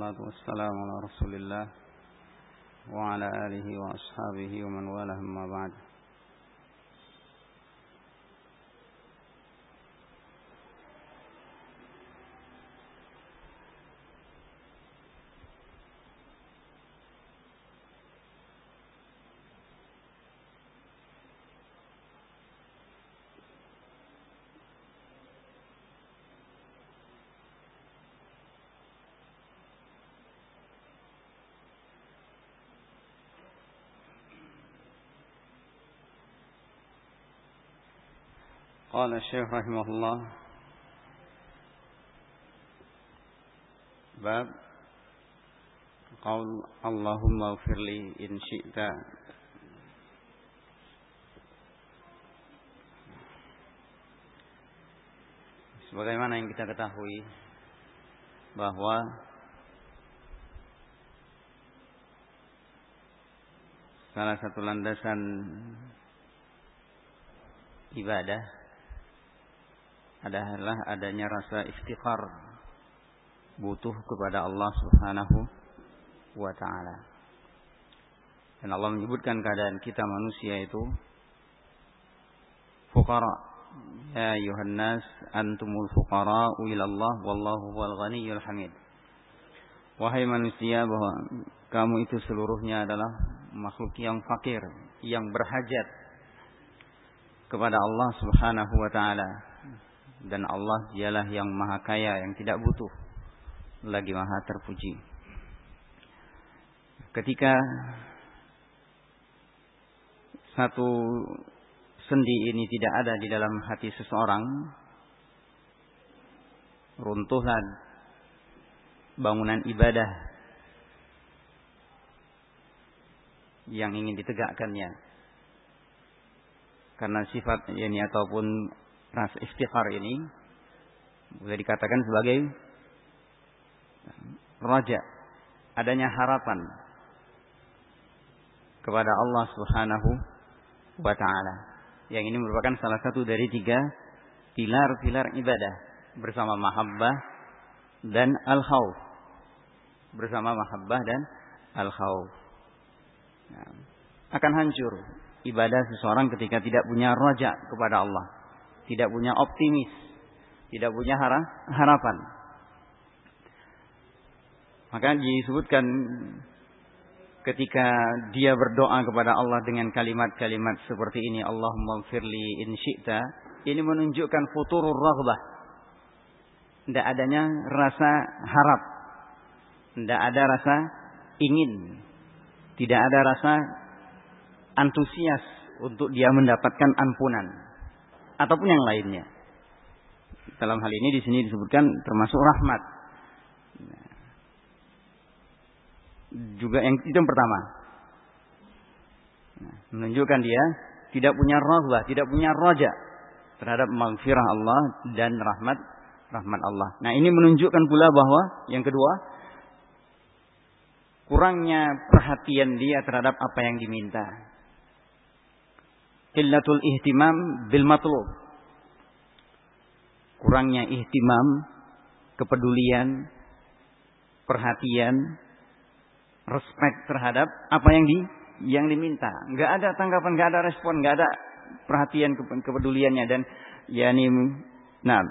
والصلاة والسلام على رسول الله وعلى آله وأصحابه ومن والاه ما بعد. قال الشيخ رحمه الله باب قول اللهم اغفر لي إن شئت Sebagaimana yang kita ketahui bahwa salah satu landasan ibadah adalah adanya rasa istighfar butuh kepada Allah Subhanahu wa taala. Dan Allah menyebutkan keadaan kita manusia itu fuqara. Ya ayuhan nas antumul fuqara ila Allah wallahu huwal ghaniyyul hamid. Wahai manusia bahwa kamu itu seluruhnya adalah makhluk yang fakir, yang berhajat kepada Allah Subhanahu wa taala dan Allah dialah yang maha kaya yang tidak butuh lagi maha terpuji. Ketika satu sendi ini tidak ada di dalam hati seseorang runtuhlah bangunan ibadah yang ingin ditegakkannya. Karena sifat ini ataupun rasa istighfar ini boleh dikatakan sebagai raja. Adanya harapan kepada Allah Subhanahu wa taala. Yang ini merupakan salah satu dari tiga pilar-pilar ibadah. Bersama mahabbah dan al-khauf bersama mahabbah dan al-khauf nah, akan hancur ibadah seseorang ketika tidak punya raja kepada Allah tidak punya optimis, tidak punya harapan. Maka disebutkan ketika dia berdoa kepada Allah dengan kalimat-kalimat seperti ini, Allahumma firli in ini menunjukkan futurur raghbah. Tidak adanya rasa harap. Tidak ada rasa ingin. Tidak ada rasa antusias untuk dia mendapatkan ampunan ataupun yang lainnya. Dalam hal ini di sini disebutkan termasuk rahmat. Juga yang itu yang pertama. Nah, menunjukkan dia tidak punya rahbah, tidak punya roja terhadap maghfirah Allah dan rahmat rahmat Allah. Nah, ini menunjukkan pula bahwa yang kedua kurangnya perhatian dia terhadap apa yang diminta illatul ihtimam bil matlub. Kurangnya ihtimam, kepedulian, perhatian, respect terhadap apa yang di yang diminta. Enggak ada tanggapan, enggak ada respon, enggak ada perhatian kepeduliannya dan yakni nah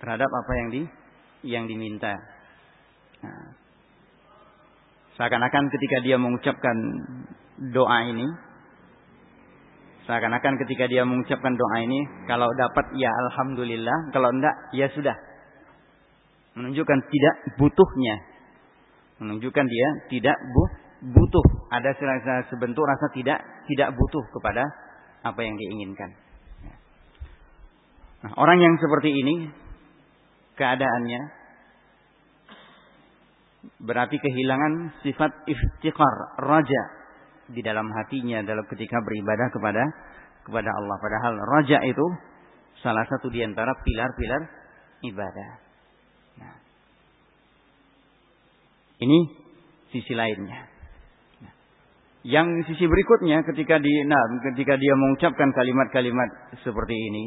terhadap apa yang di yang diminta. Nah, seakan-akan ketika dia mengucapkan doa ini. Seakan-akan ketika dia mengucapkan doa ini kalau dapat ya alhamdulillah. Kalau enggak ya sudah. Menunjukkan tidak butuhnya. Menunjukkan dia tidak bu, butuh. Ada rasa sebentuk rasa tidak tidak butuh kepada apa yang diinginkan. Nah, orang yang seperti ini keadaannya berarti kehilangan sifat iftiqar raja di dalam hatinya dalam ketika beribadah kepada kepada Allah. Padahal raja itu salah satu di antara pilar-pilar ibadah. Nah, ini sisi lainnya. Nah, yang sisi berikutnya ketika di nah, ketika dia mengucapkan kalimat-kalimat seperti ini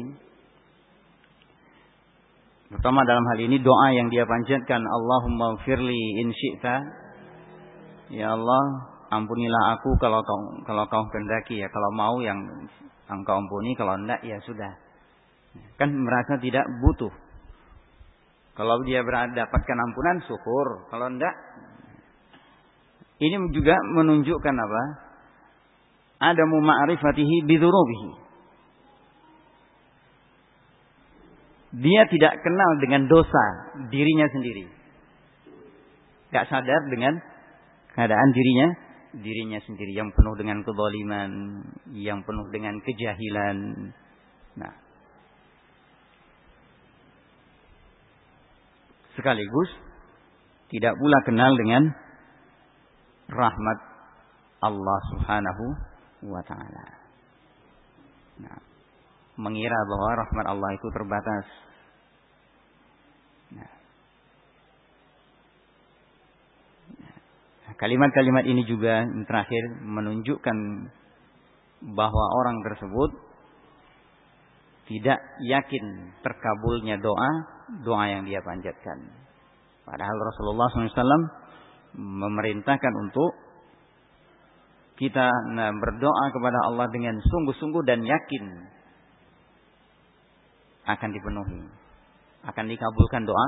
Pertama dalam hal ini doa yang dia panjatkan Allahumma firli in syi'ta Ya Allah ampunilah aku kalau kau kalau kau kehendaki ya. Kalau mau yang engkau ampuni kalau enggak ya sudah. Kan merasa tidak butuh. Kalau dia dapatkan ampunan syukur. Kalau enggak ini juga menunjukkan apa? Ada ma'rifatihi bidzunubihi dia tidak kenal dengan dosa dirinya sendiri. Gak sadar dengan keadaan dirinya dirinya sendiri yang penuh dengan kezaliman, yang penuh dengan kejahilan. Nah, sekaligus tidak pula kenal dengan rahmat Allah Subhanahu wa taala. Nah, mengira bahwa rahmat Allah itu terbatas. Kalimat-kalimat ini juga yang terakhir menunjukkan bahwa orang tersebut tidak yakin terkabulnya doa doa yang dia panjatkan. Padahal Rasulullah SAW memerintahkan untuk kita nah, berdoa kepada Allah dengan sungguh-sungguh dan yakin akan dipenuhi, akan dikabulkan doa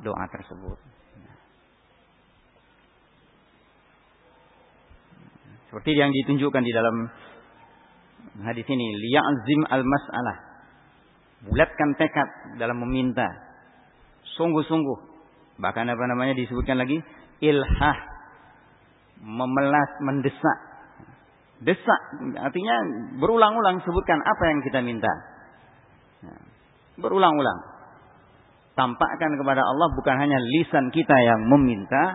doa tersebut. Seperti yang ditunjukkan di dalam hadis ini, liya'zim al-mas'alah. Bulatkan tekad dalam meminta. Sungguh-sungguh. Bahkan apa namanya disebutkan lagi? Ilhah. Memelas, mendesak. Desak. Artinya berulang-ulang sebutkan apa yang kita minta. Berulang-ulang. Tampakkan kepada Allah bukan hanya lisan kita yang meminta.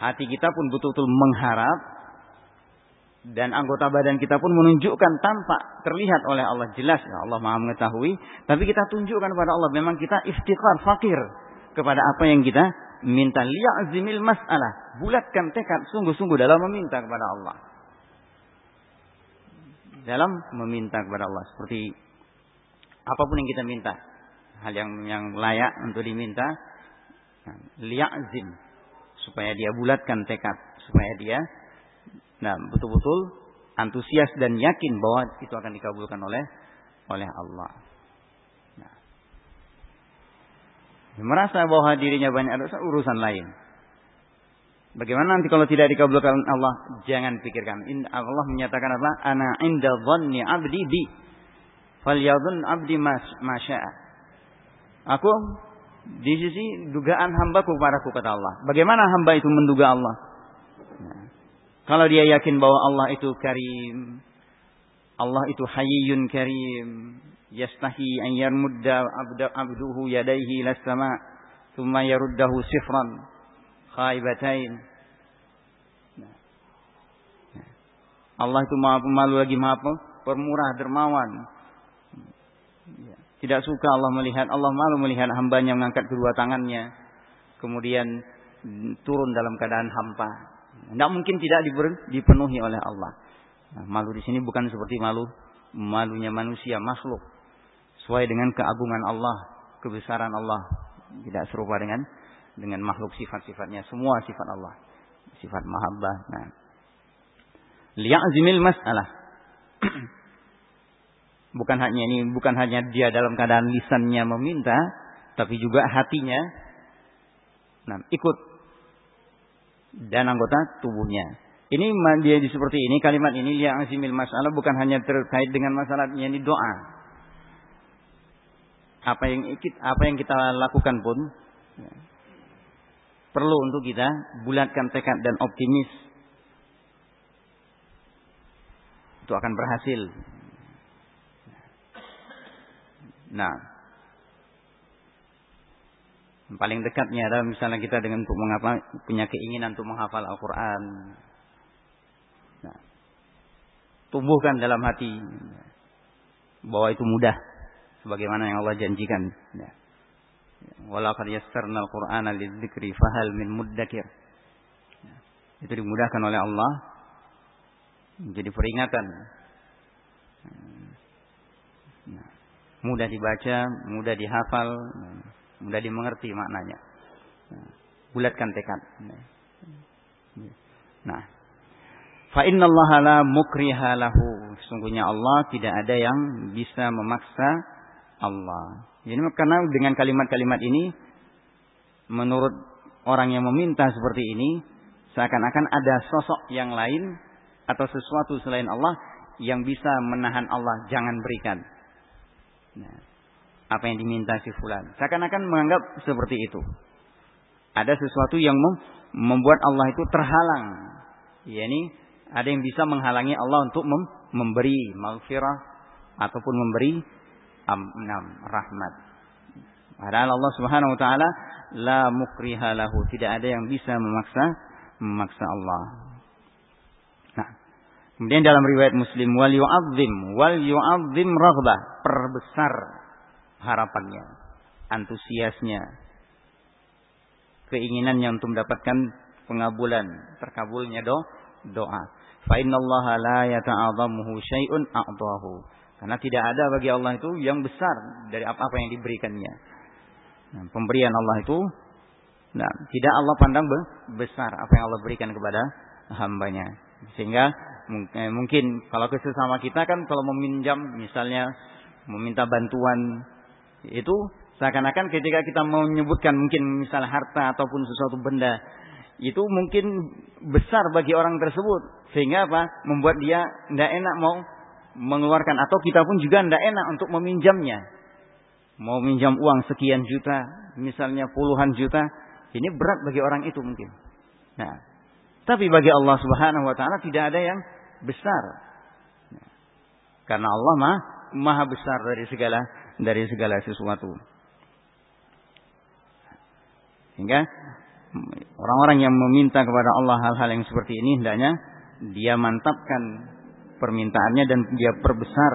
Hati kita pun betul-betul mengharap dan anggota badan kita pun menunjukkan tampak terlihat oleh Allah. Jelas ya Allah Maha mengetahui. Tapi kita tunjukkan kepada Allah memang kita istighfar fakir kepada apa yang kita minta. Liya'zimil mas'alah. Bulatkan tekad sungguh-sungguh dalam meminta kepada Allah. Dalam meminta kepada Allah. Seperti apa pun yang kita minta. Hal yang yang layak untuk diminta. Liya'zim. Supaya dia bulatkan tekad. Supaya dia Nah, betul-betul antusias dan yakin bahwa itu akan dikabulkan oleh oleh Allah. Nah, merasa bahwa dirinya banyak dosa urusan lain. Bagaimana nanti kalau tidak dikabulkan Allah? Jangan pikirkan. Allah menyatakan apa? Ana inda dhanni abdi bi. Falyadhun abdi masya'a. Aku di sisi dugaan hambaku kepadaku kata Allah. Bagaimana hamba itu menduga Allah? Nah, kalau dia yakin bahwa Allah itu karim, Allah itu hayyun karim, yastahi an yarmudda abduhu yadaihi sama, thumma yaruddahu sifran khaibatain. Allah itu maha pemalu lagi maha permurah dermawan. Tidak suka Allah melihat Allah malu melihat hambanya mengangkat kedua tangannya kemudian turun dalam keadaan hampa. Tidak mungkin tidak dipenuhi oleh Allah. Nah, malu di sini bukan seperti malu malunya manusia makhluk. Sesuai dengan keagungan Allah, kebesaran Allah. Tidak serupa dengan dengan makhluk sifat-sifatnya. Semua sifat Allah. Sifat mahabbah. Nah. Li'azimil mas'alah. bukan hanya ini, bukan hanya dia dalam keadaan lisannya meminta, tapi juga hatinya nah, ikut dan anggota tubuhnya. Ini dia seperti ini kalimat ini yang asimil masalah bukan hanya terkait dengan masalah ini doa. Apa yang apa yang kita lakukan pun ya, perlu untuk kita bulatkan tekad dan optimis itu akan berhasil. Nah, paling dekatnya adalah misalnya kita dengan untuk mengapa punya keinginan untuk menghafal Al-Quran. Nah, tumbuhkan dalam hati bahwa itu mudah, sebagaimana yang Allah janjikan. Ya. Walaqad yassarna al-Qur'ana lidzikri fahal min muddakir. Ya. Itu dimudahkan oleh Allah menjadi peringatan. Nah, mudah dibaca, mudah dihafal, mudah dimengerti maknanya. Bulatkan tekad. Nah, fa innallaha la mukriha lahu. Sungguhnya Allah tidak ada yang bisa memaksa Allah. Jadi karena dengan kalimat-kalimat ini menurut orang yang meminta seperti ini seakan-akan ada sosok yang lain atau sesuatu selain Allah yang bisa menahan Allah jangan berikan. Nah, apa yang diminta si fulan. Seakan-akan menganggap seperti itu. Ada sesuatu yang membuat Allah itu terhalang. Ya ini ada yang bisa menghalangi Allah untuk mem memberi maghfirah ataupun memberi amnam rahmat. Padahal Allah Subhanahu wa taala la mukriha lahu, tidak ada yang bisa memaksa memaksa Allah. Nah, kemudian dalam riwayat Muslim wal yu'azzim wal yu'azzim raghbah, perbesar harapannya, antusiasnya, keinginannya untuk mendapatkan pengabulan, terkabulnya do, doa. Fa innallaha la yata'adhamuhu syai'un a'dahu. Karena tidak ada bagi Allah itu yang besar dari apa-apa yang diberikannya. Nah, pemberian Allah itu nah, tidak Allah pandang besar apa yang Allah berikan kepada hambanya. Sehingga eh, mungkin kalau kesesama kita kan kalau meminjam misalnya meminta bantuan itu seakan-akan ketika kita menyebutkan mungkin misalnya harta ataupun sesuatu benda itu mungkin besar bagi orang tersebut. Sehingga apa? Membuat dia tidak enak mau mengeluarkan. Atau kita pun juga tidak enak untuk meminjamnya. Mau minjam uang sekian juta misalnya puluhan juta ini berat bagi orang itu mungkin. Nah tapi bagi Allah Subhanahu wa taala tidak ada yang besar. Nah, karena Allah mah maha besar dari segala dari segala sesuatu sehingga orang-orang yang meminta kepada Allah hal-hal yang seperti ini hendaknya dia mantapkan permintaannya dan dia perbesar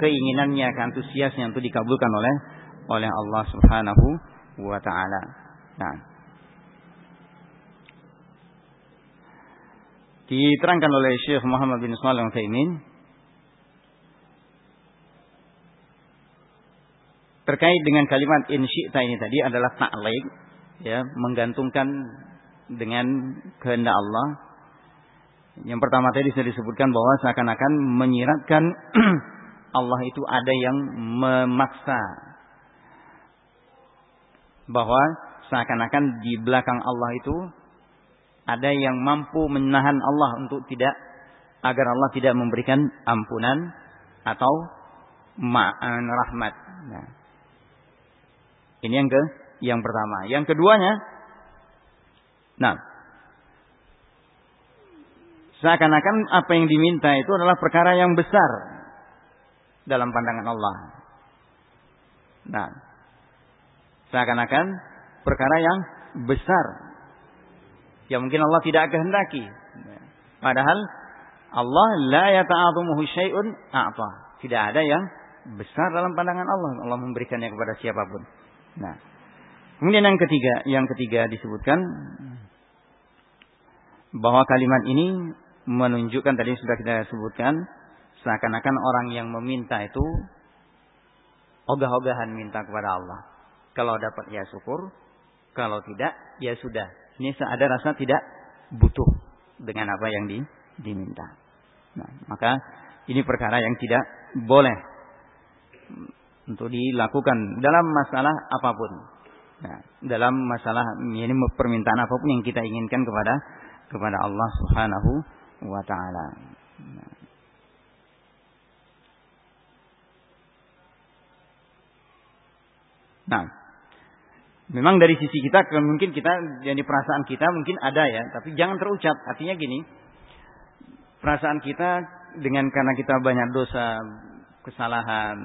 keinginannya, keantusiasnya untuk dikabulkan oleh oleh Allah Subhanahu wa taala. Nah. Diterangkan oleh Syekh Muhammad bin Shalih Al-Utsaimin terkait dengan kalimat insyita ini tadi adalah ta'liq ya menggantungkan dengan kehendak Allah yang pertama tadi sudah disebutkan bahwa seakan-akan menyiratkan Allah itu ada yang memaksa bahwa seakan-akan di belakang Allah itu ada yang mampu menahan Allah untuk tidak agar Allah tidak memberikan ampunan atau ma'an rahmat. Nah, ini yang ke yang pertama. Yang keduanya, nah, seakan-akan apa yang diminta itu adalah perkara yang besar dalam pandangan Allah. Nah, seakan-akan perkara yang besar yang mungkin Allah tidak kehendaki. Padahal Allah la yata'adhumuhu syai'un a'ta. Tidak ada yang besar dalam pandangan Allah. Allah memberikannya kepada siapa pun. Nah, kemudian yang ketiga, yang ketiga disebutkan bahwa kalimat ini menunjukkan tadi sudah kita sebutkan seakan-akan orang yang meminta itu ogah-ogahan minta kepada Allah. Kalau dapat ya syukur, kalau tidak ya sudah. Ini ada rasa tidak butuh dengan apa yang di, diminta. Nah, maka ini perkara yang tidak boleh untuk dilakukan dalam masalah apa pun. Nah, dalam masalah ini permintaan apa pun yang kita inginkan kepada kepada Allah Subhanahu wa taala. Nah, memang dari sisi kita mungkin kita yang di perasaan kita mungkin ada ya, tapi jangan terucap. Artinya gini, perasaan kita dengan karena kita banyak dosa, kesalahan,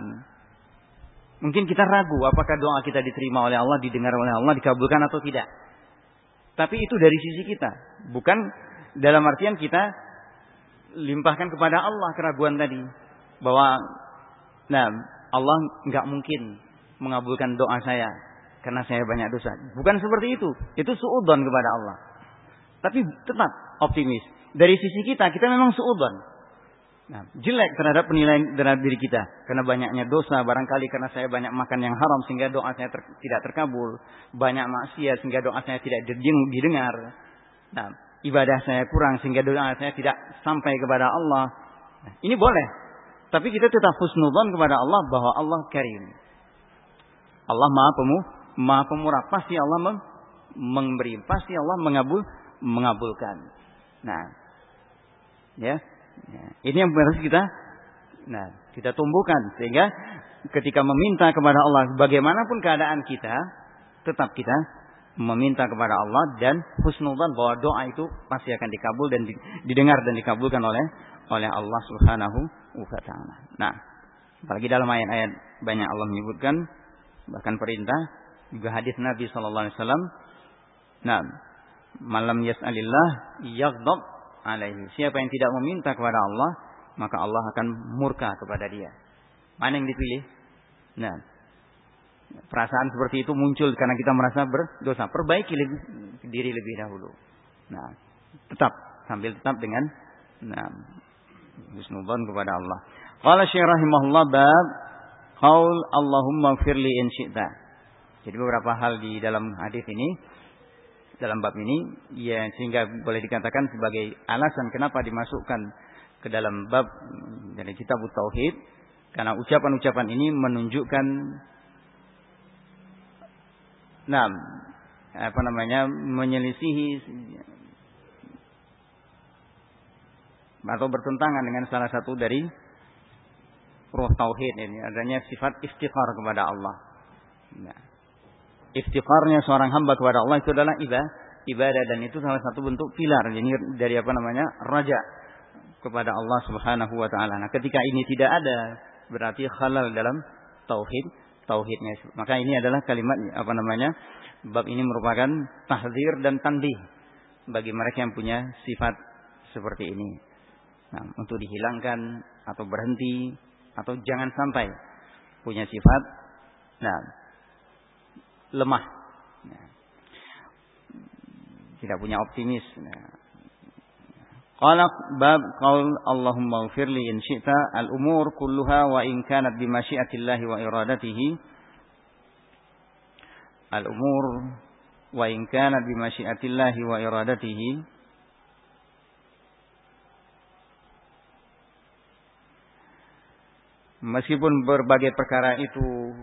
Mungkin kita ragu apakah doa kita diterima oleh Allah, didengar oleh Allah, dikabulkan atau tidak. Tapi itu dari sisi kita, bukan dalam artian kita limpahkan kepada Allah keraguan tadi bahwa nah Allah nggak mungkin mengabulkan doa saya karena saya banyak dosa. Bukan seperti itu. Itu suudon kepada Allah. Tapi tetap optimis. Dari sisi kita, kita memang suudon. Nah, jelek terhadap penilaian terhadap diri kita. Karena banyaknya dosa barangkali karena saya banyak makan yang haram sehingga doa saya ter, tidak terkabul. Banyak maksiat sehingga doa saya tidak didengar nah ibadah saya kurang sehingga doa saya tidak sampai kepada Allah. Nah, ini boleh. Tapi kita tetap husnudzon kepada Allah bahwa Allah karim. Allah maha pemu maha pemurah. Pasti Allah memberi pasti Allah mengabul mengabulkan. Nah ya Ya, ini yang harus kita nah, kita tumbuhkan sehingga ketika meminta kepada Allah bagaimanapun keadaan kita tetap kita meminta kepada Allah dan husnudzan bahwa doa itu pasti akan dikabul dan didengar dan dikabulkan oleh oleh Allah Subhanahu wa taala. Nah, apalagi dalam ayat-ayat banyak Allah menyebutkan bahkan perintah juga hadis Nabi sallallahu alaihi wasallam. Nah, malam yas'alillah yaghdab alaihi. Siapa yang tidak meminta kepada Allah, maka Allah akan murka kepada dia. Mana yang dipilih? Nah, perasaan seperti itu muncul karena kita merasa berdosa. Perbaiki lebih, diri lebih dahulu. Nah, tetap sambil tetap dengan nah, husnudzon kepada Allah. Qala Syekh rahimahullah bab qaul Allahumma firli in syi'ta. Jadi beberapa hal di dalam hadis ini dalam bab ini. Ya sehingga boleh dikatakan sebagai alasan kenapa dimasukkan ke dalam bab dari kitab tauhid. Karena ucapan-ucapan ini menunjukkan nah apa namanya menyelisihi atau bertentangan dengan salah satu dari roh tauhid ini. Adanya sifat istighfar kepada Allah. Nah, iftiqarnya seorang hamba kepada Allah itu adalah ibadah dan itu salah satu bentuk pilar jadi dari apa namanya raja kepada Allah Subhanahu wa taala. Nah, ketika ini tidak ada berarti halal dalam tauhid tauhidnya. Maka ini adalah kalimat apa namanya? Bab ini merupakan tahzir dan tandih bagi mereka yang punya sifat seperti ini. Nah, untuk dihilangkan atau berhenti atau jangan sampai punya sifat nah lemah. Tidak punya optimis. Qala bab qaul Allahumma ighfirli in syi'ta al-umur kulluha wa in kanat bi masyiatillahi wa iradatihi al-umur wa in kanat bi masyiatillahi wa iradatihi Meskipun berbagai perkara itu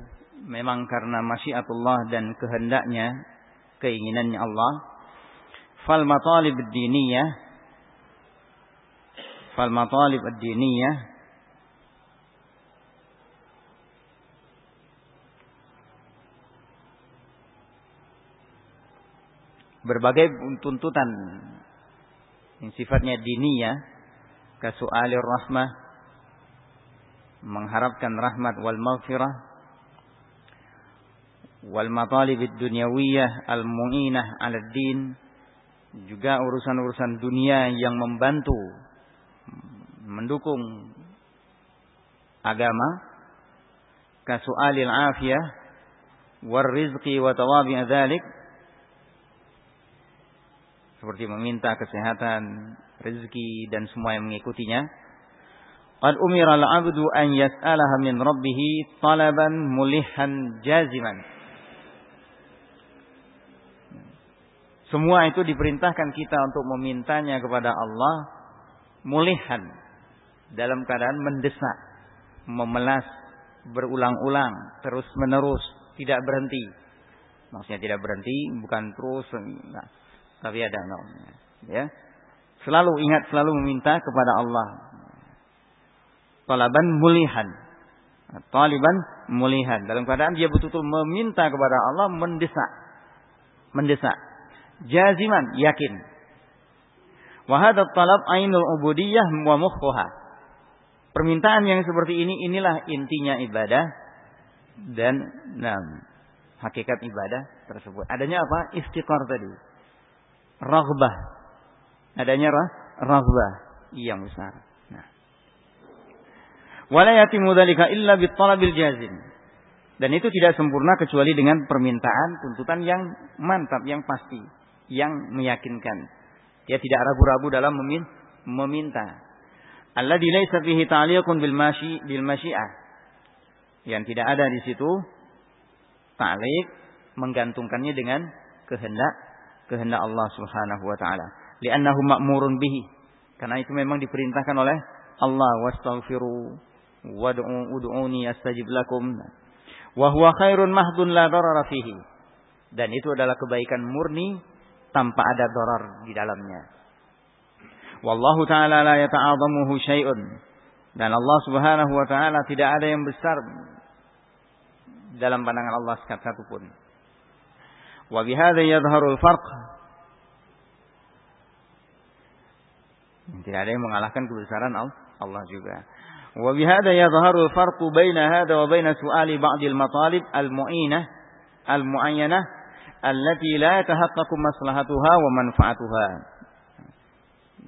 memang karena masyiatullah dan kehendaknya, keinginannya Allah. Fal matalib diniyah fal matalib diniyah berbagai tuntutan yang sifatnya diniyah kasu'alir rahmah mengharapkan rahmat wal maghfirah wal matalib dunyawiyah al mu'inah 'ala din juga urusan-urusan dunia yang membantu mendukung agama kasu'alil afiyah war rizqi wa tawabi dzalik seperti meminta kesehatan, rezeki dan semua yang mengikutinya. Qad umira al-'abdu an yas'alaha min rabbih talaban mulihan jaziman. Semua itu diperintahkan kita untuk memintanya kepada Allah mulihan dalam keadaan mendesak, memelas berulang-ulang, terus menerus, tidak berhenti. Maksudnya tidak berhenti, bukan terus, nah, tapi ada namanya. Ya, selalu ingat, selalu meminta kepada Allah. Talaban mulihan, taliban mulihan dalam keadaan dia betul-betul meminta kepada Allah mendesak, mendesak jaziman yakin. Wa hadha talab ainul ubudiyah wa mukhuha. Permintaan yang seperti ini inilah intinya ibadah dan nah, hakikat ibadah tersebut. Adanya apa? Istiqar tadi. Raghbah. Adanya rah, raghbah yang besar. Nah. Wala yatimu dzalika illa bitalabil jazim. Dan itu tidak sempurna kecuali dengan permintaan tuntutan yang mantap, yang pasti yang meyakinkan. Dia tidak ragu-ragu dalam meminta. alladhi laysa fihi ta'liqun bil masyi bil masyiah. Yang tidak ada di situ ta'liq menggantungkannya dengan kehendak kehendak Allah Subhanahu wa taala. Li'annahu ma'murun bihi. Karena itu memang diperintahkan oleh Allah wastaghfiru wad'u ud'uni astajib lakum. Wa huwa khairun mahdun la darara fihi. Dan itu adalah kebaikan murni tanpa ada darar di dalamnya. Wallahu taala la yata'adhamuhu syai'un. Dan Allah Subhanahu wa taala tidak ada yang besar dalam pandangan Allah satu pun. Wa bihadza yadhharu al-farq. Tidak ada yang mengalahkan kebesaran Allah juga. Wa bihadza yadhharu al-farq baina hadza wa baina su'ali ba'd al-matalib al-mu'inah al-mu'ayyanah allati la yatahaqqaqu maslahatuha wa manfaatuha.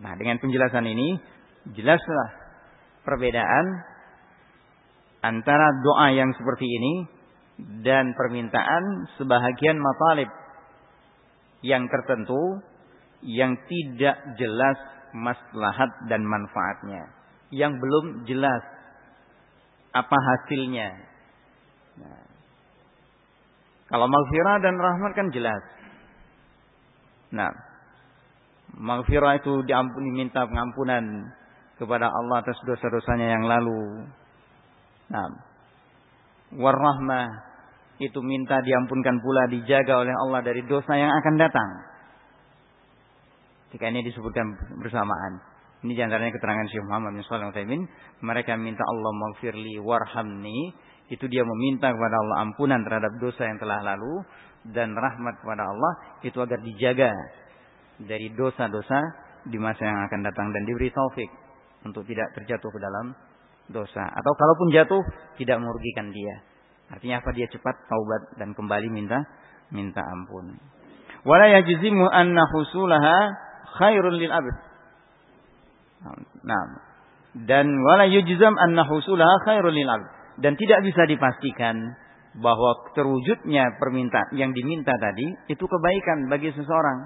Nah, dengan penjelasan ini jelaslah perbedaan antara doa yang seperti ini dan permintaan sebahagian matalib yang tertentu yang tidak jelas maslahat dan manfaatnya yang belum jelas apa hasilnya nah, kalau maghfirah dan rahmat kan jelas nah maghfirah itu diampuni minta pengampunan kepada Allah atas dosa-dosanya yang lalu nah warahmah itu minta diampunkan pula dijaga oleh Allah dari dosa yang akan datang. Jika ini disebutkan bersamaan. Ini di antaranya keterangan Syekh Muhammad bin Utsaimin. Mereka minta Allah maghfirli warhamni. Itu dia meminta kepada Allah ampunan terhadap dosa yang telah lalu. Dan rahmat kepada Allah. Itu agar dijaga dari dosa-dosa di masa yang akan datang. Dan diberi taufik untuk tidak terjatuh ke dalam dosa atau kalaupun jatuh tidak merugikan dia. Artinya apa dia cepat taubat dan kembali minta minta ampun. Wala yajzimu anna husulaha khairun lil abd. Nah, dan wala yujzam anna husulaha khairun lil abd. Dan tidak bisa dipastikan bahwa terwujudnya permintaan yang diminta tadi itu kebaikan bagi seseorang.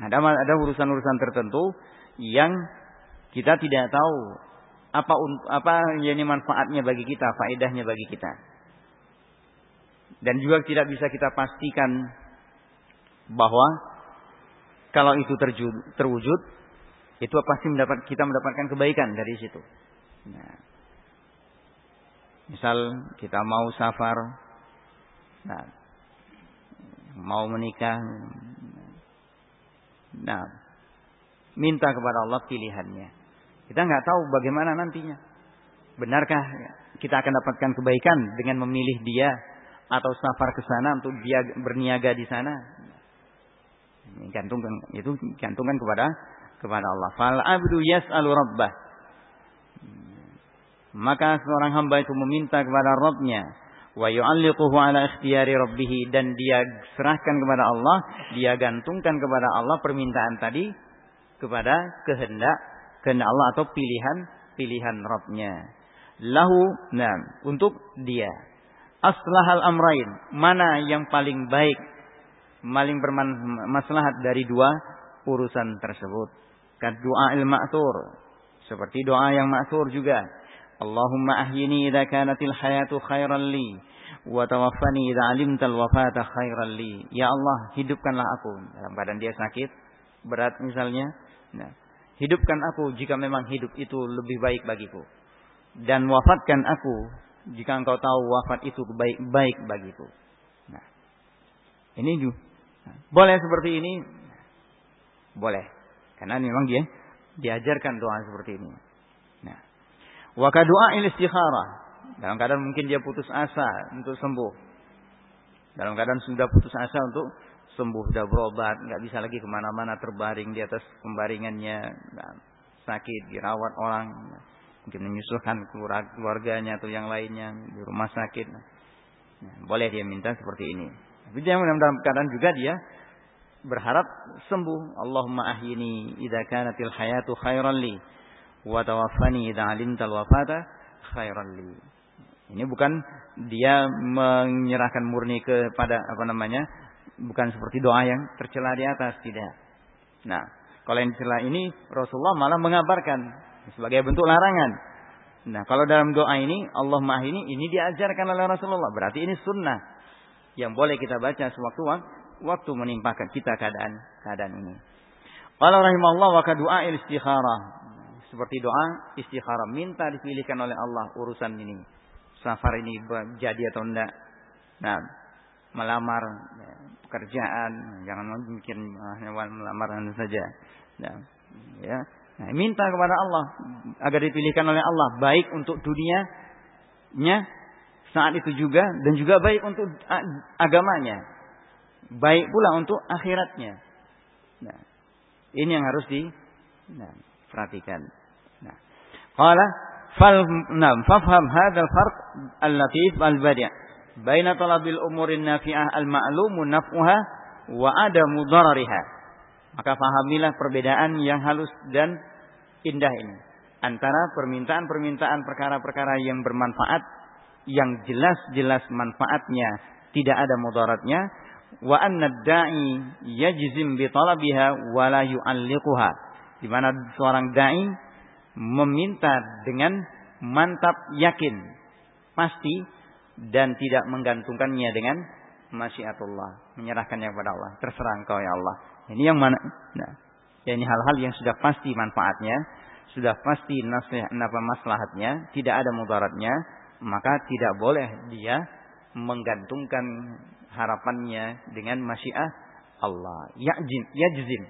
Ada ada urusan-urusan tertentu yang kita tidak tahu apa apa ini manfaatnya bagi kita, faedahnya bagi kita. Dan juga tidak bisa kita pastikan bahwa kalau itu terwujud, itu pasti mendapat kita mendapatkan kebaikan dari situ. Nah, misal kita mau safar, nah, mau menikah, nah, minta kepada Allah pilihannya. Kita nggak tahu bagaimana nantinya. Benarkah kita akan dapatkan kebaikan dengan memilih dia atau safar ke sana untuk dia berniaga di sana? Ini gantungkan itu gantungkan kepada kepada Allah. Fal abdu yas'alu rabbah. Maka seorang hamba itu meminta kepada Rabbnya wa yu'alliquhu ala ikhtiyari rabbih dan dia serahkan kepada Allah, dia gantungkan kepada Allah permintaan tadi kepada kehendak kehendak Allah atau pilihan pilihan Rabbnya. Lahu, nah, untuk dia. Aslahal amrain, mana yang paling baik, paling bermaslahat dari dua urusan tersebut. Doa il seperti doa yang ma'thur juga. Allahumma ahyini idza kanatil hayatu khairan li wa tawaffani idza alimtal wafata khairan li. Ya Allah, hidupkanlah aku dalam keadaan dia sakit berat misalnya. Nah, Hidupkan aku jika memang hidup itu lebih baik bagiku. Dan wafatkan aku jika engkau tahu wafat itu baik-baik bagiku. Nah, ini juga. Boleh seperti ini? Boleh. Karena memang dia diajarkan doa seperti ini. Waka doa istikharah. Dalam keadaan mungkin dia putus asa untuk sembuh. Dalam keadaan sudah putus asa untuk sembuh sudah berobat, nggak bisa lagi ke mana-mana terbaring di atas pembaringannya, sakit dirawat orang, mungkin menyusulkan keluarganya atau yang lainnya di rumah sakit. Nah, boleh dia minta seperti ini. Tapi jangan dalam keadaan juga dia berharap sembuh. Allahumma ahyini idza kanatil hayatu khairan li wa tawaffani idza alimtal wafata khairan li. Ini bukan dia menyerahkan murni kepada apa namanya bukan seperti doa yang tercela di atas tidak. Nah, Kalau yang istilah ini Rasulullah malah mengabarkan sebagai bentuk larangan. Nah, kalau dalam doa ini Allah Maha ini ini diajarkan oleh Rasulullah. Berarti ini sunnah yang boleh kita baca sewaktu waktu menimpakan kita keadaan keadaan ini. Kalau rahimahullah wa doa istikharah. Seperti doa istikharah minta dipilihkan oleh Allah urusan ini. Safar ini jadi atau tidak. Nah, melamar ya, pekerjaan, jangan mikir ah, melamar saja. Nah, ya. Nah, minta kepada Allah agar dipilihkan oleh Allah baik untuk dunianya saat itu juga dan juga baik untuk agamanya. Baik pula untuk akhiratnya. Nah, ini yang harus di nah, perhatikan. Qala fal nam fafham hadzal farq al-latif al-badi' baina talabil umurin nafi'ah al-ma'lumun naf'uha wa adamu darariha. Maka fahamilah perbedaan yang halus dan indah ini antara permintaan-permintaan perkara-perkara yang bermanfaat yang jelas-jelas manfaatnya tidak ada mudaratnya wa anna da'i yajzim bi talabiha wa la yu'alliquha di mana seorang dai meminta dengan mantap yakin pasti dan tidak menggantungkannya dengan masyiatullah menyerahkannya kepada Allah terserah engkau ya Allah ini yang mana nah Ya, ini hal-hal yang sudah pasti manfaatnya, sudah pasti nasihat apa maslahatnya, tidak ada mudaratnya, maka tidak boleh dia menggantungkan harapannya dengan masyiah Allah. Ya'jim, yajzim.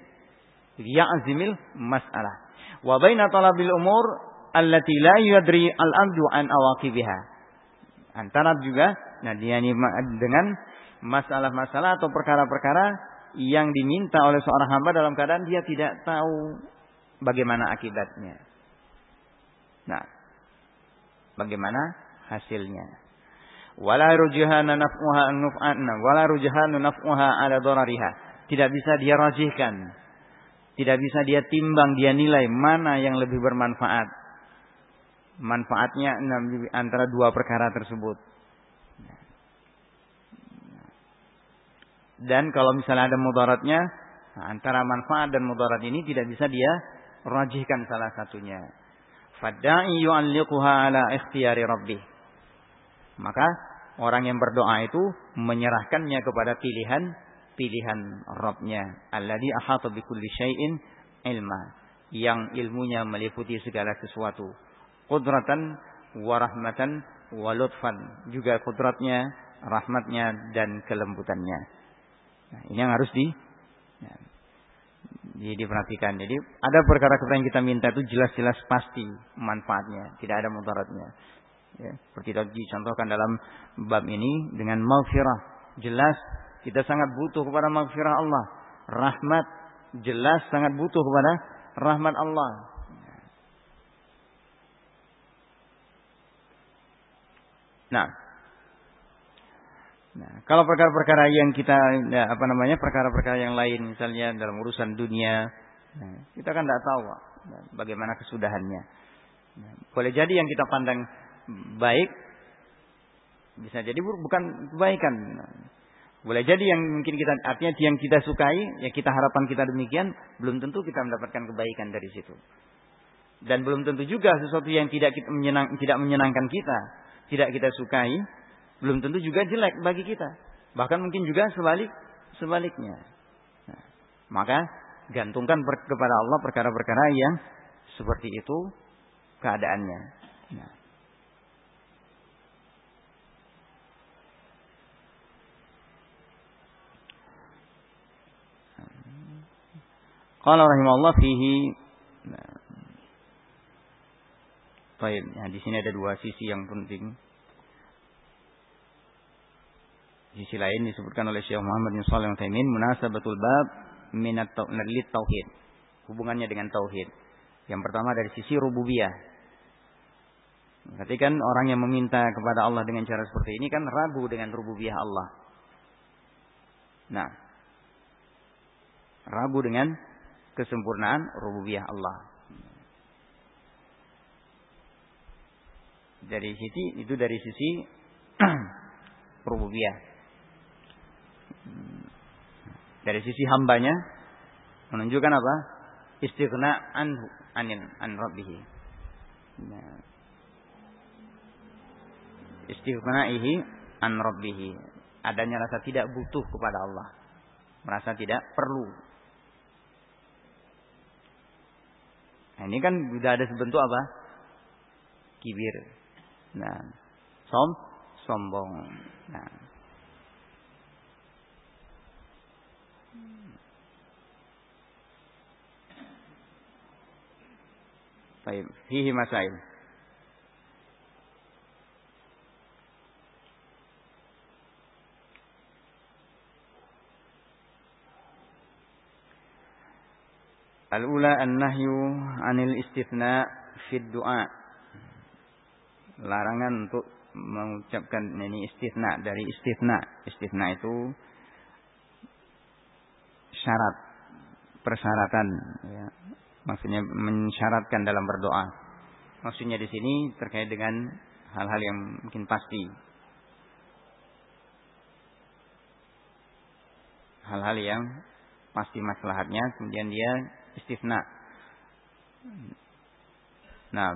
Ya'zimil mas'alah. Wa baina talabil umur allati la yadri al-abdu an awaqibiha. Antara juga nah dia ini dengan masalah-masalah atau perkara-perkara yang diminta oleh seorang hamba dalam keadaan dia tidak tahu bagaimana akibatnya. Nah, bagaimana hasilnya? Wala rujhana naf'uha nuf'ana wala rujhana naf'uha ala darariha. Tidak bisa dia rajihkan. Tidak bisa dia timbang, dia nilai mana yang lebih bermanfaat. Manfaatnya antara dua perkara tersebut. Dan kalau misalnya ada mudaratnya, antara manfaat dan mudarat ini tidak bisa dia rajihkan salah satunya. Fadda'i yu'alliquha ala ikhtiyari rabbih. Maka orang yang berdoa itu menyerahkannya kepada pilihan pilihan Rabbnya. Alladhi ahata bikulli syai'in ilma. Yang ilmunya meliputi segala sesuatu. Qudratan wa rahmatan wa lutfan. Juga kudratnya, rahmatnya dan kelembutannya. Nah, ini yang harus di ya, di, diperhatikan. Jadi ada perkara-perkara yang kita minta itu jelas-jelas pasti manfaatnya, tidak ada mudaratnya. Ya, seperti tadi dicontohkan dalam bab ini dengan maghfirah. Jelas kita sangat butuh kepada maghfirah Allah. Rahmat jelas sangat butuh kepada rahmat Allah. Nah, Nah, kalau perkara-perkara yang kita ya, apa namanya perkara-perkara yang lain misalnya dalam urusan dunia, nah, kita kan tidak tahu bagaimana kesudahannya. Nah, boleh jadi yang kita pandang baik bisa jadi bukan kebaikan. Nah, boleh jadi yang mungkin kita artinya yang kita sukai, ya kita harapan kita demikian, belum tentu kita mendapatkan kebaikan dari situ. Dan belum tentu juga sesuatu yang tidak kita menyenang, tidak menyenangkan kita, tidak kita sukai, belum tentu juga jelek bagi kita. Bahkan mungkin juga sebalik sebaliknya. Nah, maka gantungkan kepada Allah perkara-perkara yang seperti itu keadaannya. Nah. Qala rahimahullah fihi nah. Baik, nah, di sini ada dua sisi yang penting. Sisi lain disebutkan oleh Syekh Muhammad bin Shalih Al-Utsaimin munasabatul bab minat tauhid. Hubungannya dengan tauhid. Yang pertama dari sisi rububiyah. Ketika orang yang meminta kepada Allah dengan cara seperti ini kan ragu dengan rububiyah Allah. Nah, ragu dengan kesempurnaan rububiyah Allah. Dari sisi itu dari sisi rububiyah. Dari sisi hambanya menunjukkan apa? istighna anhu anil an rabbih. Nah. Istighna'ihi an rabbih. Adanya rasa tidak butuh kepada Allah. Merasa tidak perlu. Nah, ini kan sudah ada sebentuk apa? Kibir. Nah, som sombong. Nah. Baik, fihi masail. Al-ula an-nahyu 'anil istithna fi du'a. Larangan untuk mengucapkan ini istithna dari istithna. Istithna itu syarat persyaratan ya maksudnya mensyaratkan dalam berdoa. Maksudnya di sini terkait dengan hal-hal yang mungkin pasti. Hal-hal yang pasti maslahatnya kemudian dia istisna. Nah,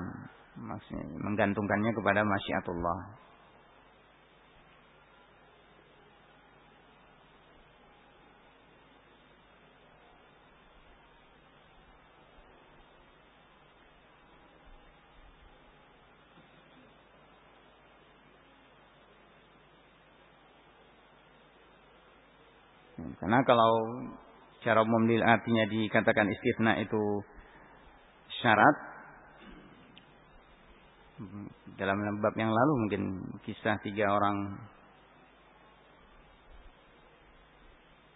maksudnya menggantungkannya kepada masyiatullah. Karena kalau secara umum artinya dikatakan istisna itu syarat. Dalam bab yang lalu mungkin kisah tiga orang.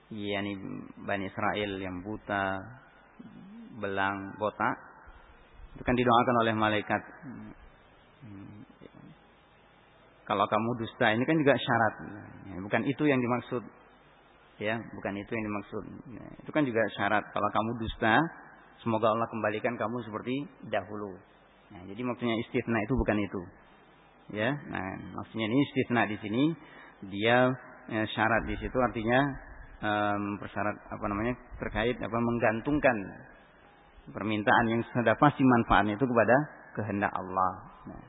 Yakni Bani Israel yang buta, belang, botak. Itu kan didoakan oleh malaikat. Kalau kamu dusta ini kan juga syarat. Bukan itu yang dimaksud ya bukan itu yang dimaksud. Nah, itu kan juga syarat. Kalau kamu dusta semoga Allah kembalikan kamu seperti dahulu. Nah, jadi maksudnya istisna itu bukan itu. Ya nah maksudnya ini istisna di sini. Dia ya, syarat di situ artinya um, persyarat apa namanya terkait apa menggantungkan permintaan yang sudah pasti manfaatnya itu kepada kehendak Allah. Nah.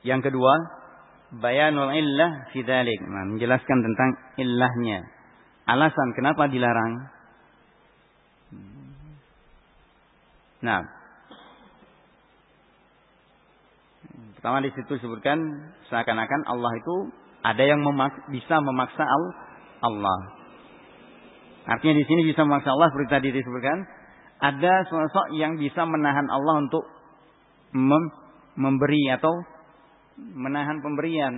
yang kedua bayanul illah fi dzalik. Nah, menjelaskan tentang illahnya. Alasan kenapa dilarang. Nah, pertama di situ disebutkan seakan-akan Allah itu ada yang memak bisa memaksa Allah. Artinya di sini bisa memaksa Allah seperti tadi disebutkan ada sosok yang bisa menahan Allah untuk mem memberi atau menahan pemberian.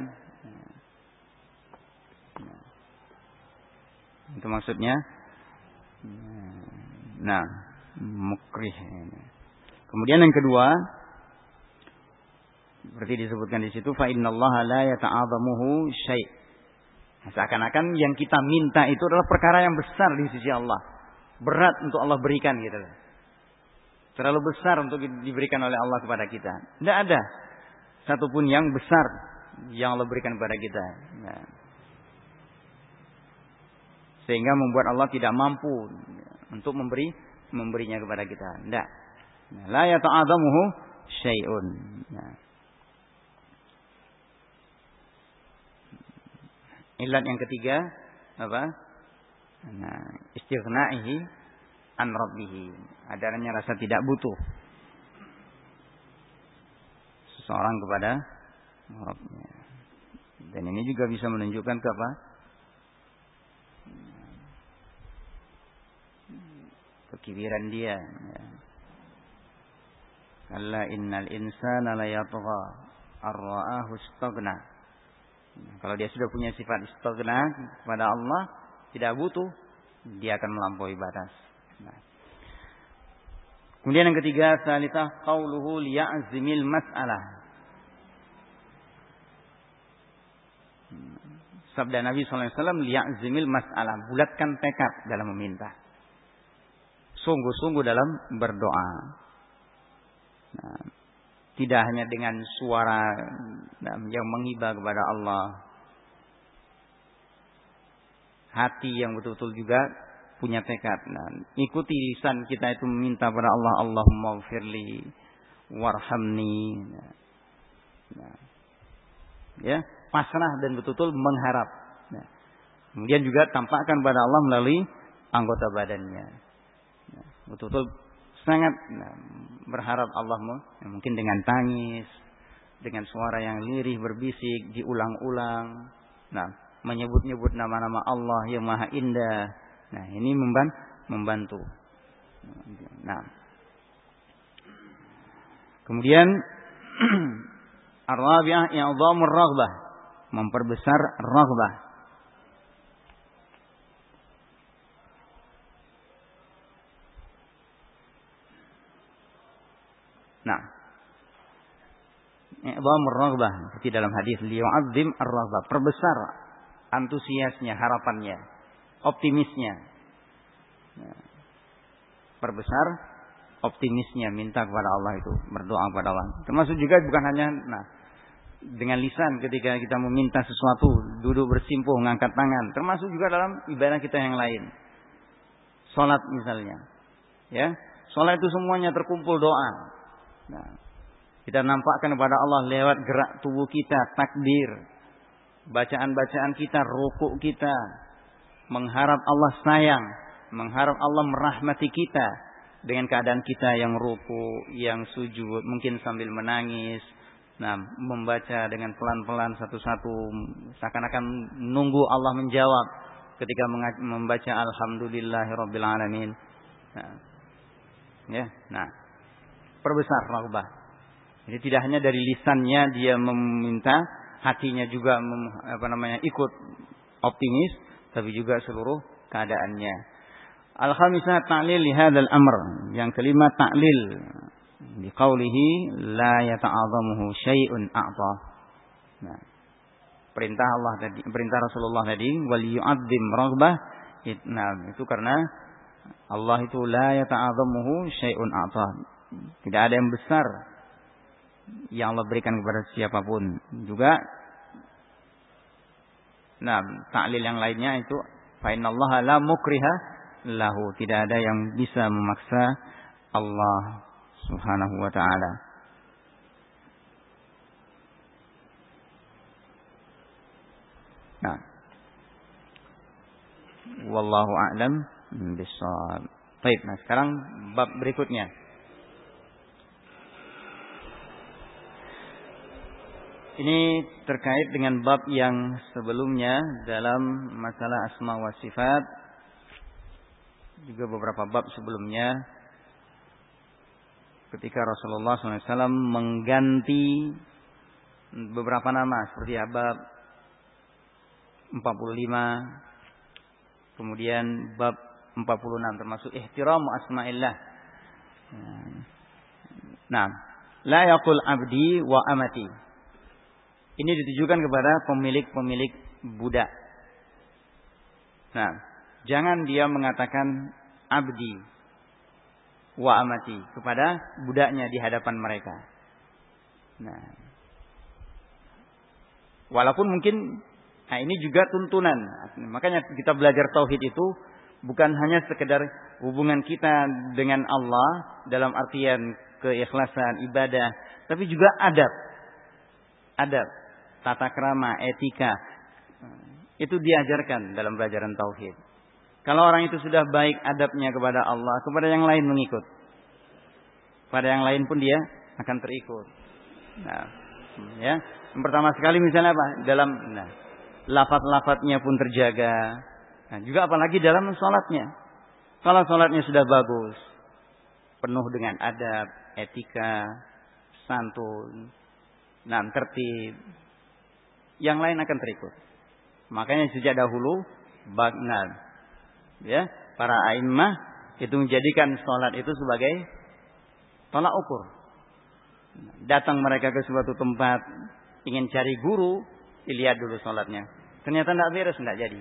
Itu maksudnya. Nah, mukrih. Kemudian yang kedua, seperti disebutkan di situ, fa innallaha la yata'adhamuhu syai'. Seakan-akan yang kita minta itu adalah perkara yang besar di sisi Allah. Berat untuk Allah berikan gitu. Terlalu besar untuk diberikan oleh Allah kepada kita. Tidak ada satupun yang besar yang Allah berikan kepada kita. Nah. Sehingga membuat Allah tidak mampu untuk memberi memberinya kepada kita. Tidak. Nah, la yata'adhamuhu syai'un. Nah. Ilat yang ketiga apa? Nah, istighna'ihi an rabbihi. Adanya rasa tidak butuh seseorang kepada Rabbnya. Dan ini juga bisa menunjukkan ke apa? Kekibiran dia. Ya. Kalla innal insana la ar-ra'ahu istaghna. Kalau dia sudah punya sifat istaghna kepada Allah, tidak butuh, dia akan melampaui batas. Nah. Kemudian yang ketiga, salithah qauluhu liya'zimil mas'alah. Sabda Nabi SAW, liya'zimil mas'alah. Bulatkan tekad dalam meminta. Sungguh-sungguh dalam berdoa. Nah, tidak hanya dengan suara yang menghibah kepada Allah. Hati yang betul-betul juga punya tekad. Nah, ikuti lisan kita itu meminta pada Allah, Allahumma firli warhamni. Nah, nah, ya, pasrah dan betul-betul mengharap. Nah, kemudian juga tampakkan pada Allah melalui anggota badannya. Nah, betul-betul sangat berharap Allah ya, mungkin dengan tangis, dengan suara yang lirih berbisik, diulang-ulang. Nah, menyebut-nyebut nama-nama Allah yang maha indah. Nah, ini membantu. Nah. Kemudian Ar-rabi'ah i'dhamur raghbah, memperbesar raghbah. Nah, i'dhamur raghbah seperti dalam hadis liyu'azzim ar-raghbah, perbesar antusiasnya, harapannya, optimisnya. Nah, perbesar optimisnya minta kepada Allah itu, berdoa kepada Allah. Termasuk juga bukan hanya nah dengan lisan ketika kita meminta sesuatu, duduk bersimpuh, mengangkat tangan, termasuk juga dalam ibadah kita yang lain. Salat misalnya. Ya. Salat itu semuanya terkumpul doa. Nah, kita nampakkan kepada Allah lewat gerak tubuh kita, takbir, bacaan-bacaan kita, rukuk kita, mengharap Allah sayang, mengharap Allah merahmati kita dengan keadaan kita yang ruku, yang sujud, mungkin sambil menangis, nah membaca dengan pelan-pelan satu-satu, seakan-akan nunggu Allah menjawab ketika membaca Alhamdulillahirabbil alamin. Nah, ya, nah perbesar raghbah. Jadi tidak hanya dari lisannya dia meminta, hatinya juga apa namanya ikut optimis, tapi juga seluruh keadaannya. Al-khamisah ta'lil li amr. Yang kelima ta'lil di qaulihi la yata'azamuhu syai'un a'ta. Nah, perintah Allah tadi, perintah Rasulullah tadi wal yu'adzim raghbah. Nah, itu karena Allah itu la yata'azamuhu syai'un a'ta. Tidak ada yang besar yang Allah berikan kepada siapa pun. Juga nah, taklil yang lainnya itu fa innallaha la mukriha lahu. Tidak ada yang bisa memaksa Allah Subhanahu wa taala. Nah. Wallahu a'lam bishawab. Baik, nah sekarang bab berikutnya. Ini terkait dengan bab yang sebelumnya dalam masalah asma wa sifat. Juga beberapa bab sebelumnya. Ketika Rasulullah SAW mengganti beberapa nama. Seperti bab 45. Kemudian bab 46. Termasuk ihtiramu asma'illah. Nah. La yakul abdi wa amati ini ditujukan kepada pemilik-pemilik budak. Nah, jangan dia mengatakan abdi wa amati kepada budaknya di hadapan mereka. Nah, walaupun mungkin nah ini juga tuntunan. Makanya kita belajar tauhid itu bukan hanya sekedar hubungan kita dengan Allah dalam artian keikhlasan ibadah, tapi juga adab. Adab tata krama, etika. Itu diajarkan dalam pelajaran tauhid. Kalau orang itu sudah baik adabnya kepada Allah, kepada yang lain mengikut. Pada yang lain pun dia akan terikut. Nah, ya. Yang pertama sekali misalnya apa? Dalam nah, lafat-lafatnya pun terjaga. Nah, juga apalagi dalam sholatnya. Kalau sholatnya sudah bagus, penuh dengan adab, etika, santun, nah tertib, yang lain akan terikut. Makanya sejak dahulu bagnal ya, para a'immah itu menjadikan sholat itu sebagai tolak ukur. Datang mereka ke suatu tempat ingin cari guru, dilihat dulu sholatnya. Ternyata tidak beres, tidak jadi.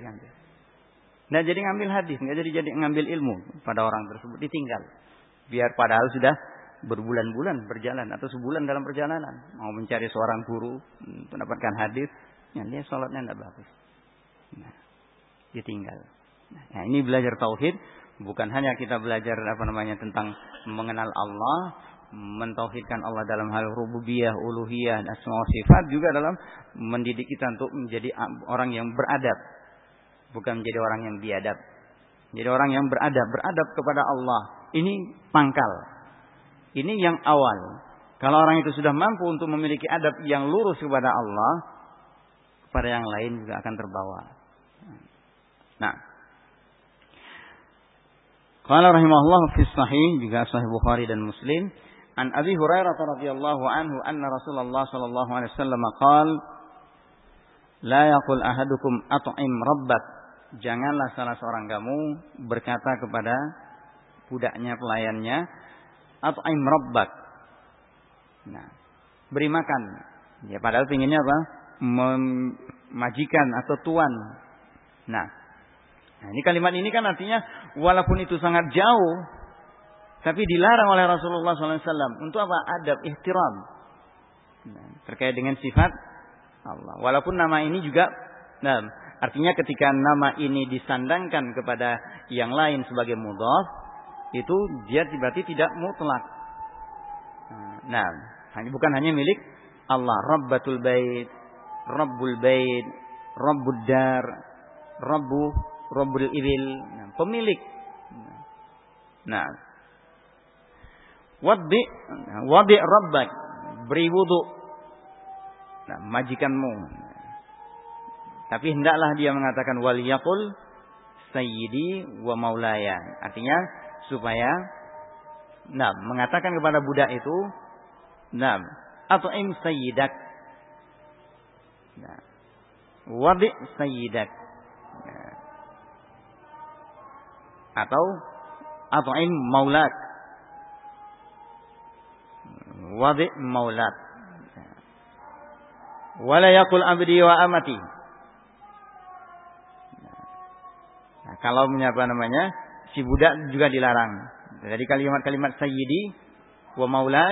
Tidak jadi ngambil hadis, tidak jadi jadi ngambil ilmu pada orang tersebut ditinggal. Biar padahal sudah berbulan-bulan berjalan atau sebulan dalam perjalanan mau mencari seorang guru hmm, mendapatkan hadis Ya, dia sholatnya tidak bagus. Nah, ditinggal. Nah, ini belajar tauhid bukan hanya kita belajar apa namanya tentang mengenal Allah, mentauhidkan Allah dalam hal rububiyah, uluhiyah, dan semua sifat juga dalam mendidik kita untuk menjadi orang yang beradab, bukan menjadi orang yang biadab. Jadi orang yang beradab, beradab kepada Allah. Ini pangkal. Ini yang awal. Kalau orang itu sudah mampu untuk memiliki adab yang lurus kepada Allah, kepada yang lain juga akan terbawa. Nah, Qala rahimahullah fi sahih juga sahih Bukhari dan Muslim an Abi Hurairah radhiyallahu anhu anna Rasulullah sallallahu alaihi wasallam qala la yaqul ahadukum at'im rabbak janganlah salah seorang kamu berkata kepada budaknya pelayannya at'im rabbak nah beri makan ya padahal pinginnya apa memajikan atau tuan nah Nah, ini kalimat ini kan artinya walaupun itu sangat jauh, tapi dilarang oleh Rasulullah SAW untuk apa? Adab, ihtiram. Nah, terkait dengan sifat Allah. Walaupun nama ini juga, nah, artinya ketika nama ini disandangkan kepada yang lain sebagai mudhaf, itu dia berarti tidak mutlak. Nah, bukan hanya milik Allah. Rabbatul bait, Rabbul bait, Rabbud dar, Rabbu Rabbul Ibil, nah, pemilik. Nah. Wadi wadi rabbak, beri wudu. Nah, majikanmu. Tapi hendaklah dia mengatakan wal yaqul sayyidi wa maulaya. Artinya supaya nah mengatakan kepada budak itu nah atau im sayyidak. Nah, wadi sayyidak. Nah, atau at'im maulak. Wadi maulat wala yakul abdi wa amati. Nah, kalau menyapa namanya si budak juga dilarang dari kalimat-kalimat sayyidi wa maula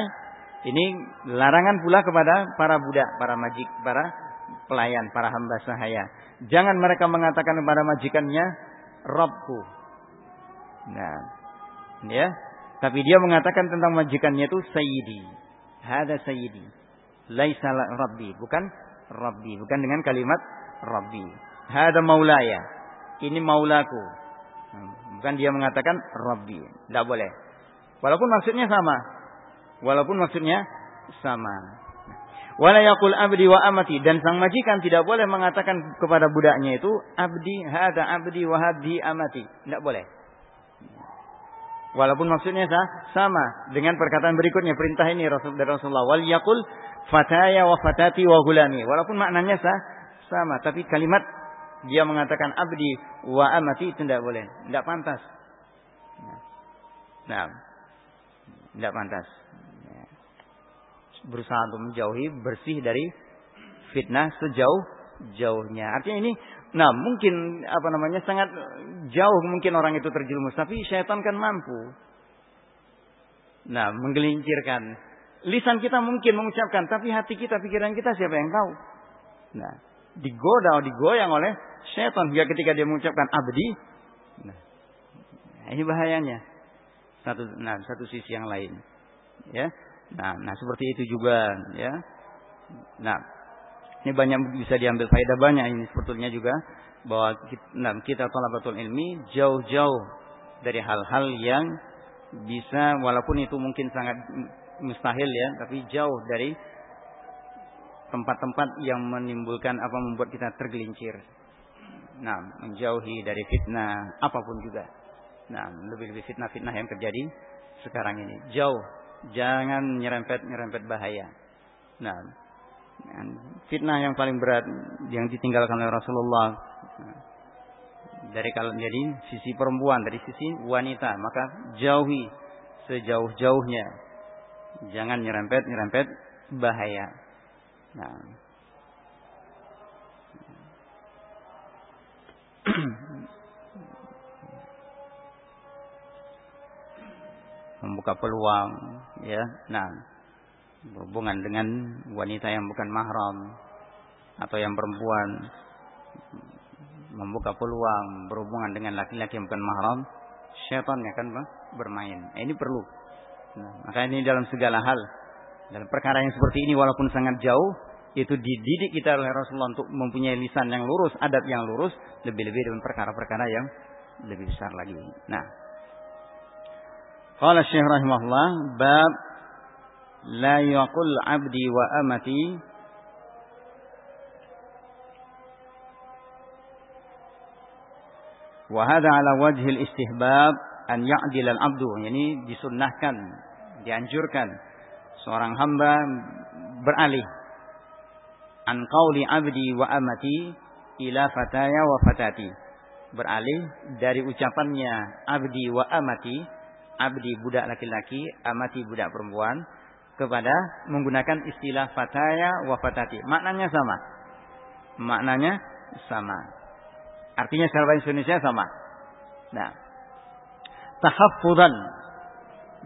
ini larangan pula kepada para budak, para majik, para pelayan, para hamba sahaya. Jangan mereka mengatakan kepada majikannya, Robku, Nah, ya. Tapi dia mengatakan tentang majikannya itu sayyidi. Hada sayyidi. Laisa rabbi, bukan rabbi, bukan dengan kalimat rabbi. Hada maulaya. Ini maulaku. Hmm, bukan dia mengatakan rabbi. Tidak boleh. Walaupun maksudnya sama. Walaupun maksudnya sama. Wala yakul abdi wa amati dan sang majikan tidak boleh mengatakan kepada budaknya itu abdi hada abdi wa hadhi amati. Tidak boleh. Walaupun maksudnya sama dengan perkataan berikutnya perintah ini Rasul dari Rasulullah wal yakul fataya wa fatati wa gulami. Walaupun maknanya sama, tapi kalimat dia mengatakan abdi wa amati itu tidak boleh, tidak pantas. Nah, tidak pantas. Berusaha untuk menjauhi bersih dari fitnah sejauh jauhnya. Artinya ini Nah, mungkin apa namanya sangat jauh mungkin orang itu terjerumus, tapi syaitan kan mampu. Nah, menggelincirkan. Lisan kita mungkin mengucapkan, tapi hati kita, pikiran kita siapa yang tahu? Nah, digoda, digoyang oleh syaitan hingga ketika dia mengucapkan abdi. Nah, ini bahayanya. Satu, nah, satu sisi yang lain. Ya. Nah, nah seperti itu juga, ya. Nah, ini banyak bisa diambil faedah banyak ini sebetulnya juga bahwa kita, nah, kita talabatul ilmi jauh-jauh dari hal-hal yang bisa walaupun itu mungkin sangat mustahil ya, tapi jauh dari tempat-tempat yang menimbulkan apa membuat kita tergelincir. Nah, menjauhi dari fitnah apa pun juga. Nah, lebih-lebih fitnah-fitnah yang terjadi sekarang ini. Jauh, jangan nyerempet-nyerempet bahaya. Nah, fitnah yang paling berat yang ditinggalkan oleh Rasulullah dari kalau jadi sisi perempuan dari sisi wanita maka jauhi sejauh-jauhnya jangan nyerempet nyerempet bahaya nah membuka peluang ya nah berhubungan dengan wanita yang bukan mahram atau yang perempuan membuka peluang berhubungan dengan laki-laki yang bukan mahram, syaitan akan bermain. Nah, ini perlu. Nah, maka ini dalam segala hal, dalam perkara yang seperti ini walaupun sangat jauh, itu dididik kita oleh Rasulullah untuk mempunyai lisan yang lurus, adat yang lurus, lebih-lebih dengan perkara-perkara yang lebih besar lagi. Nah, Qala Syekh rahimahullah bab la yaqul abdi wa amati wa hadha ala wajhi al-istihbab an ya'dil al-abdu yani disunnahkan dianjurkan seorang hamba beralih an qauli abdi wa amati ila fataya wa fatati beralih dari ucapannya abdi wa amati abdi budak laki-laki, amati budak perempuan kepada menggunakan istilah fataya wa fatati. Maknanya sama. Maknanya sama. Artinya secara bahasa Indonesia sama. Nah, tahaffudan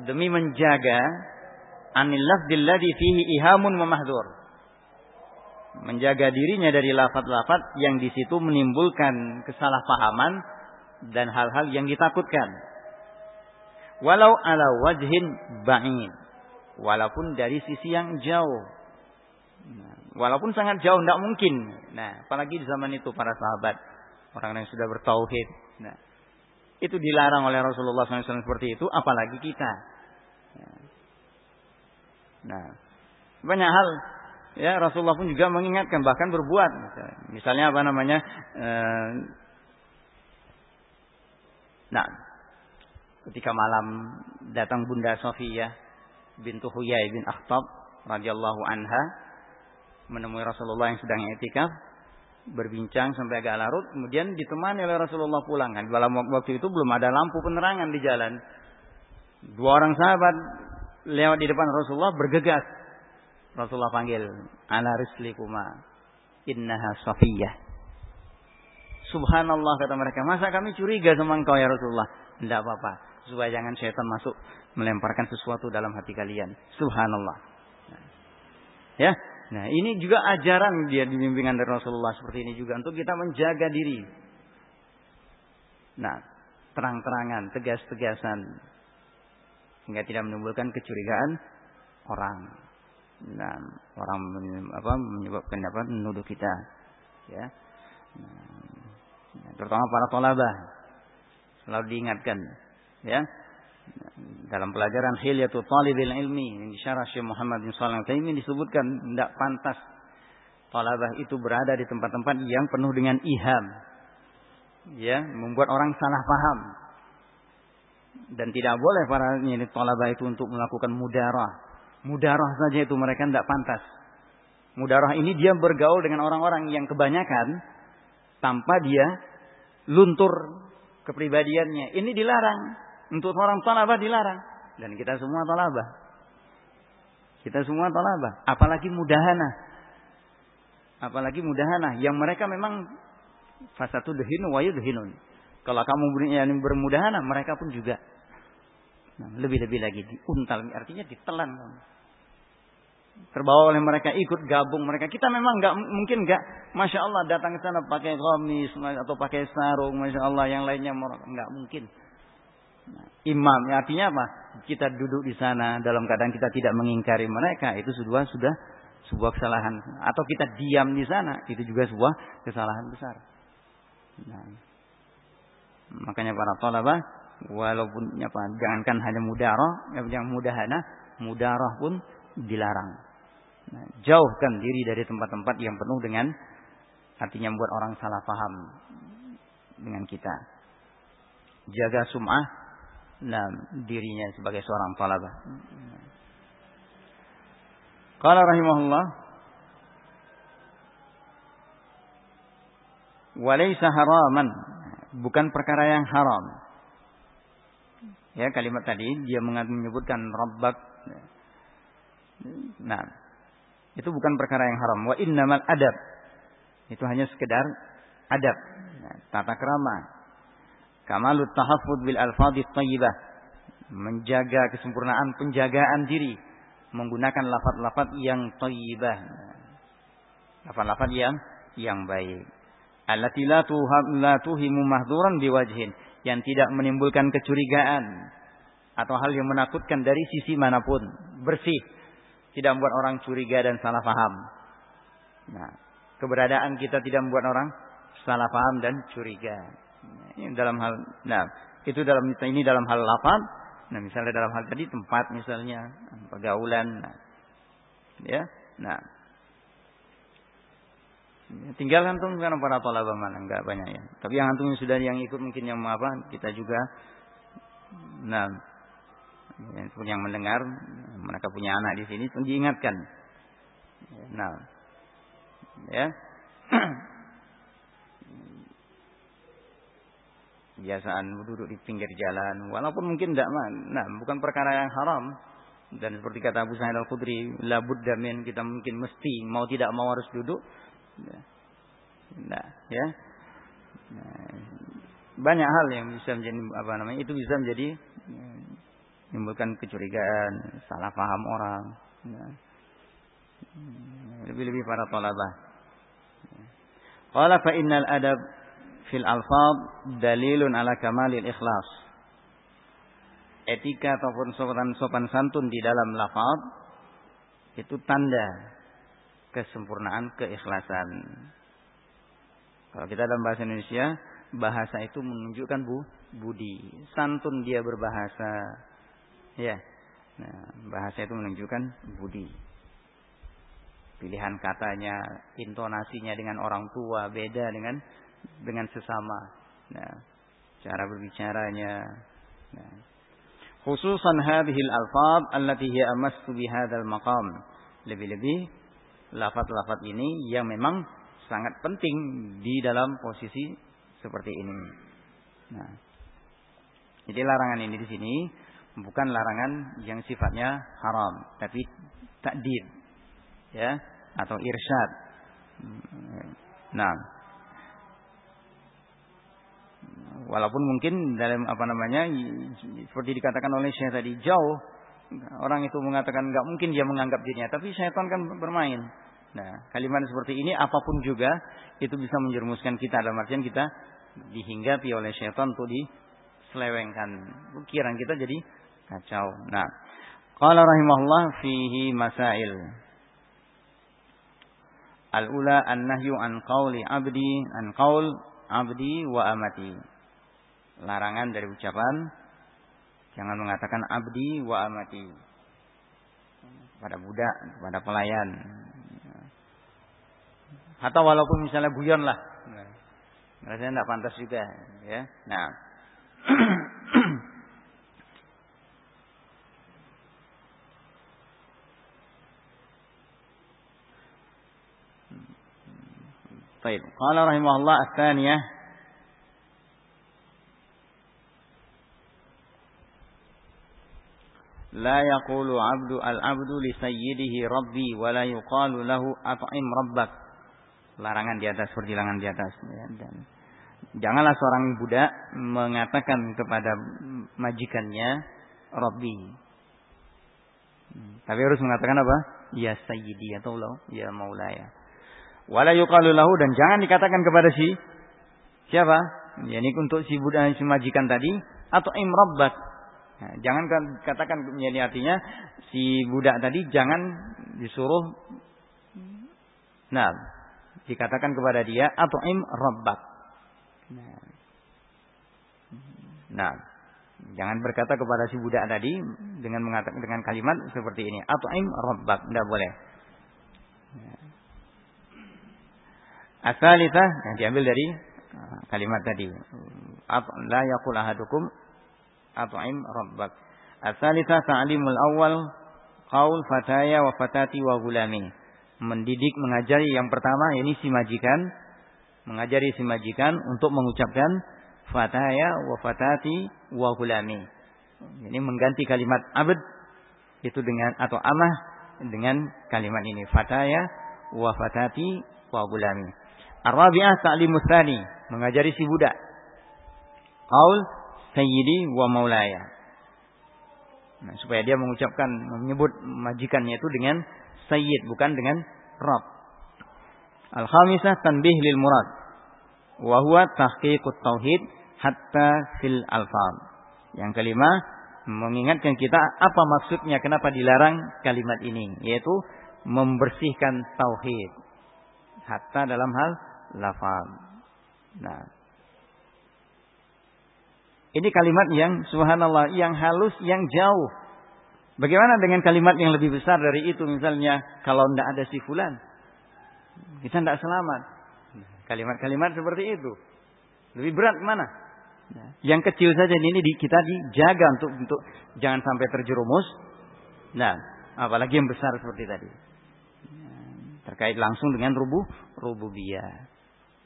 demi menjaga anil lafdil ladzi fihi ihamun wa. Menjaga dirinya dari lafaz-lafaz yang di situ menimbulkan kesalahpahaman dan hal-hal yang ditakutkan. Walau ala wajhin ba'in. Walaupun dari sisi yang jauh. Nah, walaupun sangat jauh tidak mungkin. Nah apalagi di zaman itu para sahabat. Orang yang sudah bertauhid. Nah itu dilarang oleh Rasulullah SAW seperti itu apalagi kita. Nah banyak hal. Ya Rasulullah pun juga mengingatkan bahkan berbuat. Misalnya apa namanya eh, nah ketika malam datang Bunda Sofiyah bintu Huyai bin Akhtab radhiyallahu anha menemui Rasulullah yang sedang etikaf berbincang sampai agak larut kemudian ditemani oleh Rasulullah pulang. Kan dalam waktu itu belum ada lampu penerangan di jalan. Dua orang sahabat lewat di depan Rasulullah bergegas. Rasulullah panggil ala rislikuma innaha Safiyah. Subhanallah kata mereka. Masa kami curiga sama engkau ya Rasulullah? Tidak apa-apa. Supaya jangan syaitan masuk melemparkan sesuatu dalam hati kalian. Subhanallah. Ya, nah ini juga ajaran dia di bimbingan dari Rasulullah seperti ini juga untuk kita menjaga diri. Nah, terang-terangan, tegas-tegasan hingga tidak menimbulkan kecurigaan orang. Nah, orang apa menyebabkan apa menuduh kita, ya. Nah, terutama para tolabah selalu diingatkan. Ya. Dalam pelajaran Hilyatu Talibil Ilmi di syarah Syekh Muhammad bin Shalih ini disebutkan tidak pantas talabah itu berada di tempat-tempat yang penuh dengan iham. Ya membuat orang salah paham dan tidak boleh para ini talabah itu untuk melakukan mudarah mudarah saja itu mereka tidak pantas mudarah ini dia bergaul dengan orang-orang yang kebanyakan tanpa dia luntur kepribadiannya ini dilarang untuk orang talabah dilarang. Dan kita semua talabah. Kita semua talabah. Apalagi mudahana. Apalagi mudahana. Yang mereka memang fasatu dehinu wa yudhinun. Kalau kamu bermudahana, mereka pun juga. Nah, lebih-lebih lagi diuntal. Artinya ditelan. Terbawa oleh mereka ikut gabung mereka. Kita memang nggak mungkin nggak, masya Allah datang ke sana pakai gamis atau pakai sarung, masya Allah yang lainnya nggak mungkin. Nah, imam ya artinya apa? Kita duduk di sana dalam keadaan kita tidak mengingkari mereka itu sudah sudah sebuah kesalahan atau kita diam di sana itu juga sebuah kesalahan besar. Nah, makanya para tolabah walaupun apa jangankan hanya mudarah yang mudahana mudarah pun dilarang. Nah, jauhkan diri dari tempat-tempat yang penuh dengan artinya membuat orang salah paham dengan kita. Jaga sum'ah nah, dirinya sebagai seorang talabah. Qala rahimahullah walaysa haraman bukan perkara yang haram. Ya kalimat tadi dia menyebutkan rabbak. Nah, itu bukan perkara yang haram. Wa innamal adab. Itu hanya sekedar adab, nah, tata krama, Kamalut tahaffud bil alfadhi thayyibah. Menjaga kesempurnaan penjagaan diri menggunakan lafaz-lafaz yang thayyibah. Lafaz-lafaz yang yang baik. allati la la tuhimu mahduran biwajhin yang tidak menimbulkan kecurigaan atau hal yang menakutkan dari sisi mana pun, bersih, tidak membuat orang curiga dan salah paham. Nah, keberadaan kita tidak membuat orang salah paham dan curiga. Ini dalam hal, nah itu dalam ini dalam hal lafaz. Nah, misalnya dalam hal tadi tempat misalnya pergaulan, nah, ya, nah Tinggal antum karena para tolaba mana enggak banyak ya. Tapi yang antum sudah yang ikut mungkin yang apa kita juga nah yang, mendengar mereka punya anak di sini pun diingatkan. Nah, ya. Biasaan duduk di pinggir jalan, walaupun mungkin tidak, nah bukan perkara yang haram. Dan seperti kata Abu Sa'id Al-Khudri, la budda kita mungkin mesti mau tidak mau harus duduk Ya. Nah, banyak hal yang bisa menjadi apa namanya itu bisa menjadi ya, menimbulkan kecurigaan, salah paham orang. Ya. Lebih-lebih para tolabah. Qala fa innal adab fil alfaz dalilun ala kamalil ikhlas. Etika ataupun sopan sopan santun di dalam lafaz itu tanda kesempurnaan keikhlasan. Kalau kita dalam bahasa Indonesia, bahasa itu menunjukkan bu, budi, santun dia berbahasa. Ya. Nah, bahasa itu menunjukkan budi. Pilihan katanya, intonasinya dengan orang tua beda dengan dengan sesama. Nah, cara berbicaranya. Nah, khususan hadhil alfad allati hiya amastu bihadzal maqam. Lebih-lebih lafat-lafat ini yang memang sangat penting di dalam posisi seperti ini. Nah, jadi larangan ini di sini bukan larangan yang sifatnya haram, tapi takdir, ya, atau irsyad. Nah, walaupun mungkin dalam apa namanya seperti dikatakan oleh Syekh tadi jauh orang itu mengatakan nggak mungkin dia menganggap dirinya, tapi syaitan kan bermain. Nah, kalimat seperti ini apa pun juga itu bisa menjerumuskan kita dalam artian kita dihinggapi oleh syaitan untuk diselewengkan. Pikiran kita jadi kacau. Nah, qala rahimahullah fihi masail. Al-ula an-nahyu an qawli abdi an qaul abdi wa amati. Larangan dari ucapan jangan mengatakan abdi wa amati pada budak, pada pelayan. Atau walaupun misalnya guyon lah. Rasanya tidak pantas juga. Ya. Nah. طيب قال رحمه الله الثانية لا يقول عبد العبد لسيده ربي ولا يقال له أطعم ربك larangan di atas perjilangan di atas ya. dan janganlah seorang budak mengatakan kepada majikannya Robbi hmm. tapi harus mengatakan apa ya sayyidi atau lo ya maulaya wala yuqalu lahu dan jangan dikatakan kepada si siapa ya ini untuk si budak si majikan tadi atau imrabbat nah, jangan katakan jadi artinya si budak tadi jangan disuruh nah dikatakan kepada dia atau im rabbak. Nah, jangan berkata kepada si budak tadi dengan mengatakan dengan kalimat seperti ini atau im rabbak, tidak boleh. Asalitah yang diambil dari uh, kalimat tadi. La yaqul ahadukum at'im rabbak. Asalitah ta'limul awal qaul fataya wa fatati wa gulami mendidik, mengajari yang pertama ini si majikan, mengajari si majikan untuk mengucapkan fataya wa fatati wa gulami. Ini mengganti kalimat abd itu dengan atau amah dengan kalimat ini fataya wa fatati wa gulami. Ar-rabi'ah ta'limus tsani, mengajari si budak. Qaul sayyidi wa maulaya. Nah, supaya dia mengucapkan menyebut majikannya itu dengan sayyid bukan dengan Rabb. Al-khamisah tanbih lil murad. wa huwa tahqiqut tauhid hatta fil alfal. Yang kelima, mengingatkan kita apa maksudnya kenapa dilarang kalimat ini, yaitu membersihkan tauhid hatta dalam hal lafal. Nah, ini kalimat yang subhanallah, yang halus, yang jauh. Bagaimana dengan kalimat yang lebih besar dari itu misalnya kalau tidak ada si fulan kita tidak selamat. Kalimat-kalimat seperti itu lebih berat mana? Yang kecil saja ini kita dijaga untuk untuk jangan sampai terjerumus. Nah, apalagi yang besar seperti tadi. Terkait langsung dengan rubuh rububiyah.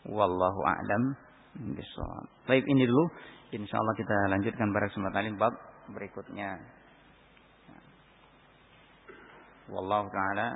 Wallahu a'lam bishawab. Baik, ini dulu. Insyaallah kita lanjutkan pada kesempatan bab berikutnya. Wallahu taala